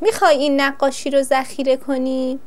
می‌خوای این نقاشی رو ذخیره کنی؟